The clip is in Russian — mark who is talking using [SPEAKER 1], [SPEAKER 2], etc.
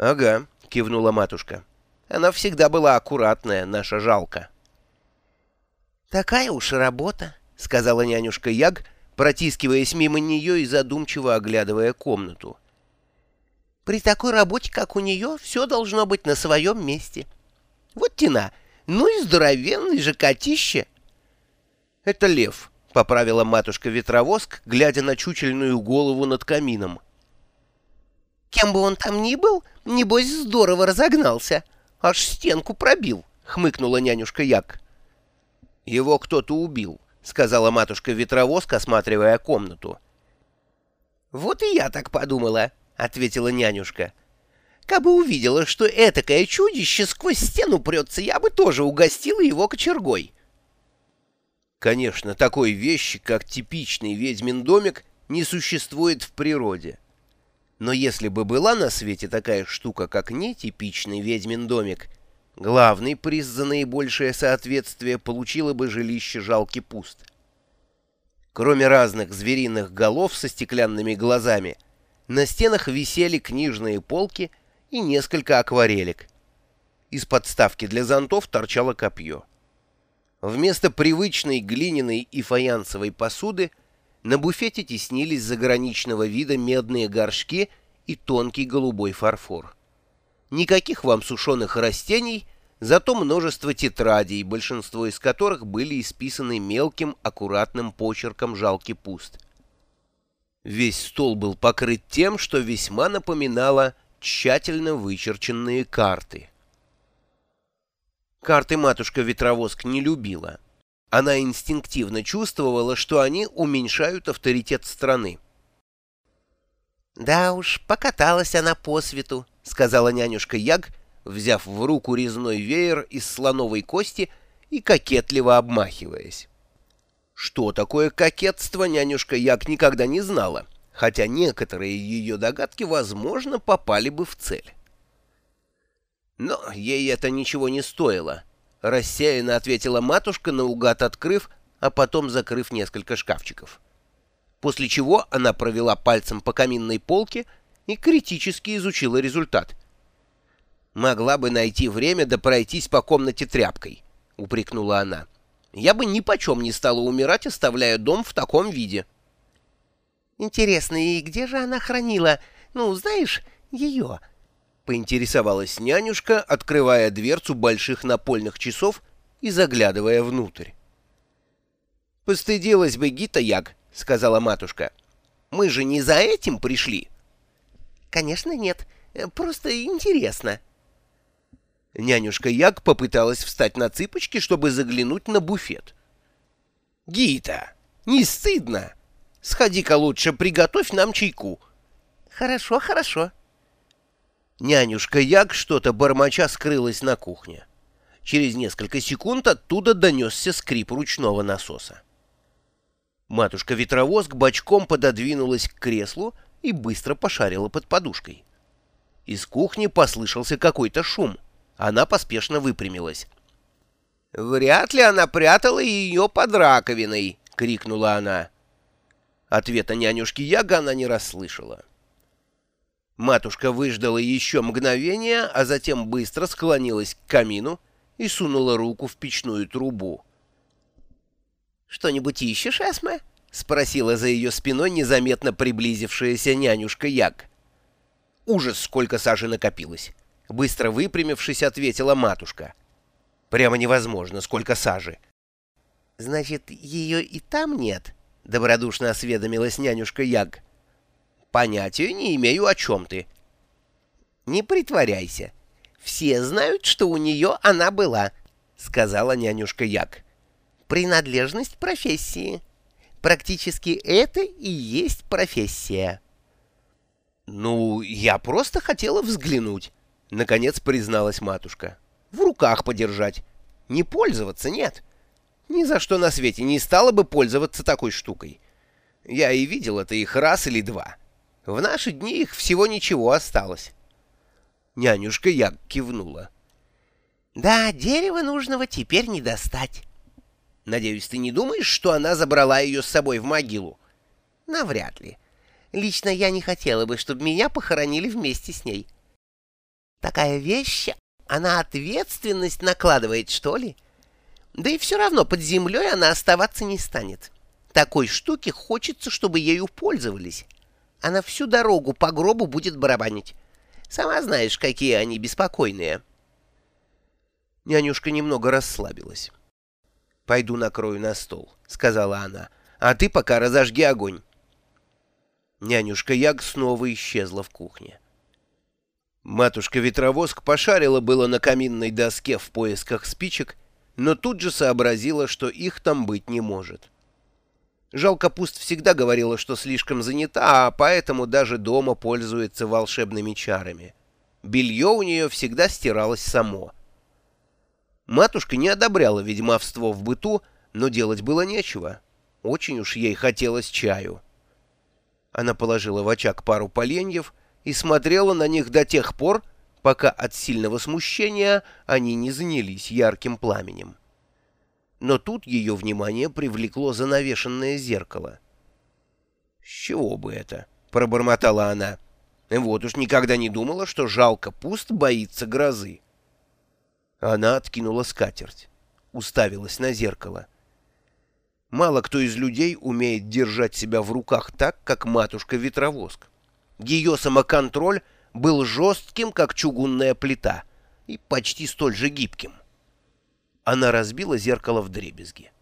[SPEAKER 1] «Ага», — кивнула матушка. «Она всегда была аккуратная, наша жалко».
[SPEAKER 2] «Такая уж работа», —
[SPEAKER 1] сказала нянюшка Яг, протискиваясь мимо нее и задумчиво оглядывая комнату.
[SPEAKER 2] «При такой работе, как у нее, все должно быть на своем месте. Вот тена, ну и здоровенный же котище».
[SPEAKER 1] «Это лев», — поправила матушка-ветровоск, глядя на чучельную голову над камином.
[SPEAKER 2] «Кем бы он там ни был, небось здорово разогнался, аж стенку пробил», — хмыкнула нянюшка Як.
[SPEAKER 1] «Его кто-то убил», — сказала матушка-ветровозка, осматривая комнату.
[SPEAKER 2] «Вот и я так подумала», — ответила нянюшка. «Кабы увидела, что этакое чудище сквозь стену прется, я бы тоже угостила его кочергой».
[SPEAKER 1] Конечно, такой вещи, как типичный ведьмин домик, не существует в природе. Но если бы была на свете такая штука, как нетипичный ведьмин домик — Главный приз за наибольшее соответствие получило бы жилище жалки пуст. Кроме разных звериных голов со стеклянными глазами, на стенах висели книжные полки и несколько акварелек. Из подставки для зонтов торчало копье. Вместо привычной глиняной и фаянсовой посуды на буфете теснились заграничного вида медные горшки и тонкий голубой фарфор. Никаких вам сушеных растений, зато множество тетрадей, большинство из которых были исписаны мелким, аккуратным почерком жалки пуст. Весь стол был покрыт тем, что весьма напоминало тщательно вычерченные карты. Карты матушка-ветровоск не любила. Она инстинктивно чувствовала, что они уменьшают авторитет страны.
[SPEAKER 2] «Да уж, покаталась она по свету», — сказала нянюшка Яг, взяв в руку резной веер из слоновой кости и кокетливо обмахиваясь.
[SPEAKER 1] Что такое кокетство, нянюшка Яг никогда не знала, хотя некоторые ее догадки, возможно, попали бы в цель. Но ей это ничего не стоило. Рассеянно ответила матушка, наугад открыв, а потом закрыв несколько шкафчиков. После чего она провела пальцем по каминной полке и критически изучила результат. «Могла бы найти время да пройтись по комнате тряпкой», — упрекнула она. «Я бы ни почем не стала умирать, оставляя дом в таком виде».
[SPEAKER 2] «Интересно, и где же она хранила, ну, знаешь, ее?»
[SPEAKER 1] — поинтересовалась нянюшка, открывая дверцу больших напольных часов и заглядывая внутрь. «Постыдилась бы Гита Яг», — сказала матушка. «Мы же не за этим пришли».
[SPEAKER 2] «Конечно нет, просто интересно».
[SPEAKER 1] Нянюшка Яг попыталась встать на цыпочки, чтобы заглянуть на буфет. «Гита, не стыдно? Сходи-ка лучше, приготовь нам чайку».
[SPEAKER 2] «Хорошо, хорошо».
[SPEAKER 1] Нянюшка Яг что-то бормоча скрылась на кухне. Через несколько секунд оттуда донесся скрип ручного насоса. Матушка-ветровозг бочком пододвинулась к креслу и быстро пошарила под подушкой. Из кухни послышался какой-то шум — она поспешно выпрямилась. «Вряд ли она прятала ее под раковиной!» — крикнула она. Ответа нянюшки Яга она не расслышала. Матушка выждала еще мгновение, а затем быстро склонилась к камину и сунула руку в печную трубу.
[SPEAKER 2] «Что-нибудь ищешь, Эсме?»
[SPEAKER 1] — спросила за ее спиной незаметно приблизившаяся нянюшка Яг. Ужас, сколько сажи накопилось. Быстро выпрямившись, ответила матушка. Прямо невозможно, сколько сажи.
[SPEAKER 2] Значит, ее и там нет? Добродушно осведомилась нянюшка Яг.
[SPEAKER 1] Понятия не имею, о чем ты.
[SPEAKER 2] Не притворяйся. Все знают, что у нее она была, сказала нянюшка Яг. Принадлежность профессии. Практически это и есть профессия.
[SPEAKER 1] Ну, я просто хотела взглянуть. — наконец призналась матушка. «В руках подержать. Не пользоваться, нет. Ни за что на свете не стала бы пользоваться такой штукой. Я и видел это их раз или два. В наши дни их всего ничего осталось». Нянюшка я кивнула.
[SPEAKER 2] «Да, дерева нужного теперь не достать».
[SPEAKER 1] «Надеюсь, ты не думаешь, что она забрала ее с собой в могилу?»
[SPEAKER 2] «Навряд ли. Лично я не хотела бы, чтобы меня похоронили вместе с ней». Такая вещь, она ответственность накладывает, что ли? Да и все равно под землей она оставаться не станет. Такой штуке хочется, чтобы ею пользовались. Она всю дорогу по гробу будет барабанить. Сама знаешь, какие они беспокойные.
[SPEAKER 1] Нянюшка немного расслабилась. «Пойду накрою на стол», — сказала она, — «а ты пока разожги огонь». Нянюшка Яг снова исчезла в кухне. Матушка-ветровоск пошарила было на каминной доске в поисках спичек, но тут же сообразила, что их там быть не может. Жалко пуст всегда говорила, что слишком занята, а поэтому даже дома пользуется волшебными чарами. Белье у нее всегда стиралось само. Матушка не одобряла ведьмовство в быту, но делать было нечего. Очень уж ей хотелось чаю. Она положила в очаг пару поленьев и смотрела на них до тех пор, пока от сильного смущения они не занялись ярким пламенем. Но тут ее внимание привлекло занавешенное зеркало. «С чего бы это?» — пробормотала она. «Вот уж никогда не думала, что жалко пуст боится грозы». Она откинула скатерть, уставилась на зеркало. Мало кто из людей умеет держать себя в руках так, как матушка-ветровоск. Ее самоконтроль был жестким, как чугунная плита, и почти столь же гибким. Она разбила зеркало в дребезги.